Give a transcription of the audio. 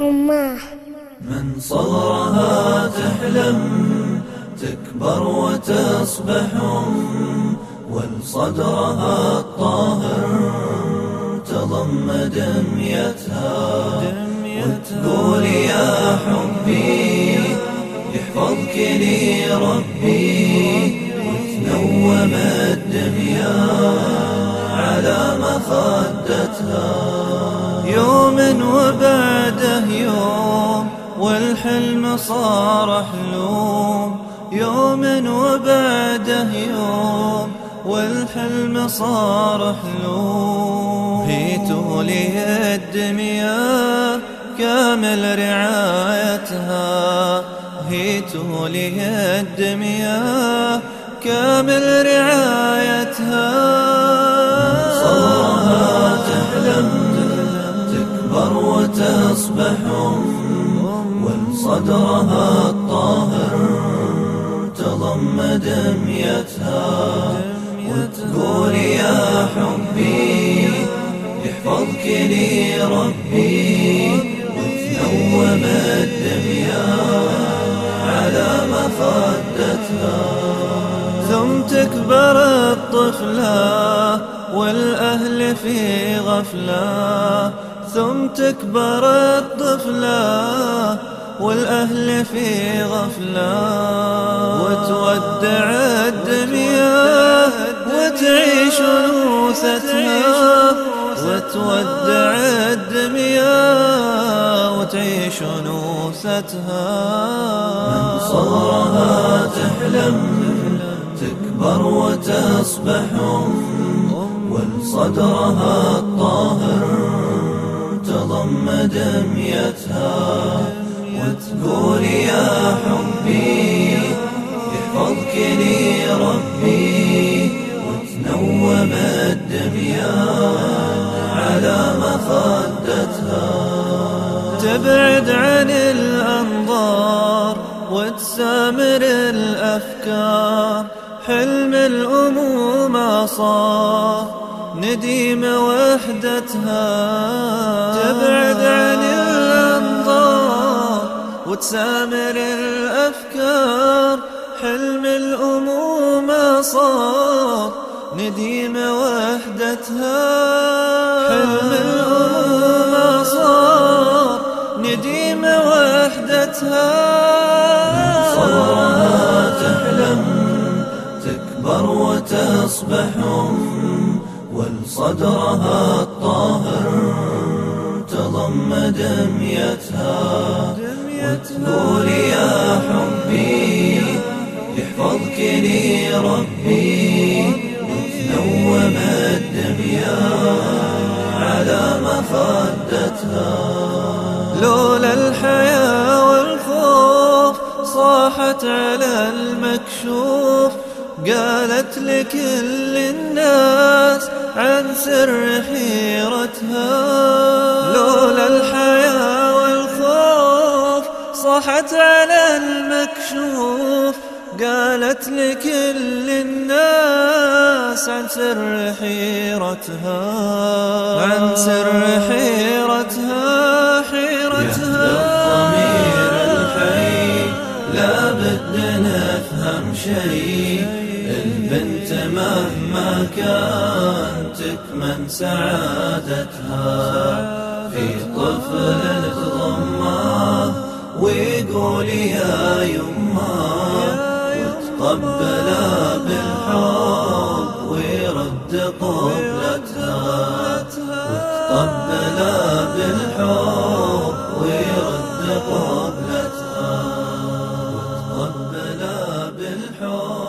أماه من صغرها تحلم تكبر وتصبح أم ولصدرها الطاهر تضم دميتها. وتقول يا حبي يحفظك لي ربي وتنوم الدمية على مخدتها. يوم وبعده يوم والحلم صار حلوم. يوم وبعده يوم والحلم صار حلوم. في تولي الدمية كامل رعايتها. هي تولي الدمية كامل رعايتها. أم ولصدرها الطاهر تضم دميتها وتقول يا حبي يحفظك لي ربي وتنوم الدمية على مخدتها ثم تكبر الطفلة والأهل في غفلة ثم تكبر الطفلة والأهل في غفلة وتودع الدنيا وتعيش أنوثتها وتودع الدنيا وتعيش أنوثتها من صغرها تحلم تكبر وتصبح أم. ولصدرها الطاهر. تضم دميتها وتقول يا حبي يحفظك لي ربي وتنوم الدمية على مخدتها تبعد عن الأنظار وتسامر الأفكار حلم الأمومة صار نديم وحدتها. تبعد وتسامر الأفكار حلم الأمومة صار نديم وحدتها. حلم الأمومة صار نديم وحدتها. صورها تحلم تكبر وتصبح أم ولصدرها الطاهر تضم دميتها. وتقول يا حبي يحفظك لي ربي. وتنوم الدمية على مخدتها لولا الحياة والخوف صاحت على المكشوف. قالت لكل الناس عن سر حيرتها. صاحت على المكشوف قالت لكل الناس عن سر حيرتها عن سر حيرتها حيرتها. الضمير الحي لا بد نفهم شيء. البنت مهما كان تكمن سعادتها في طفل ويقولي يا يما وتقبلها بالحب ويرد قبلتها. وتقبلها بالحب ويرد قبلتها. وتقبلها بالحب